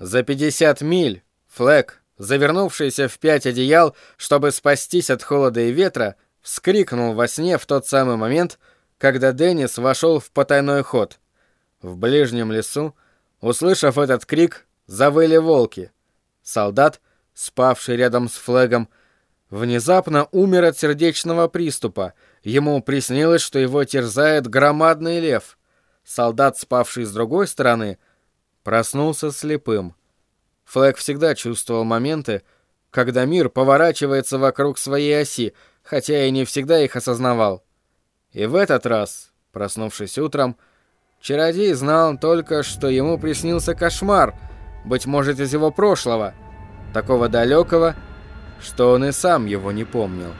За 50 миль Флэк, завернувшийся в пять одеял, чтобы спастись от холода и ветра, вскрикнул во сне в тот самый момент, когда Деннис вошел в потайной ход. В ближнем лесу, услышав этот крик, завыли волки. Солдат, спавший рядом с Флэгом, внезапно умер от сердечного приступа. Ему приснилось, что его терзает громадный лев. Солдат, спавший с другой стороны, проснулся слепым. Флэг всегда чувствовал моменты, когда мир поворачивается вокруг своей оси, хотя и не всегда их осознавал. И в этот раз, проснувшись утром, чародей знал только, что ему приснился кошмар, быть может, из его прошлого, такого далекого, что он и сам его не помнил.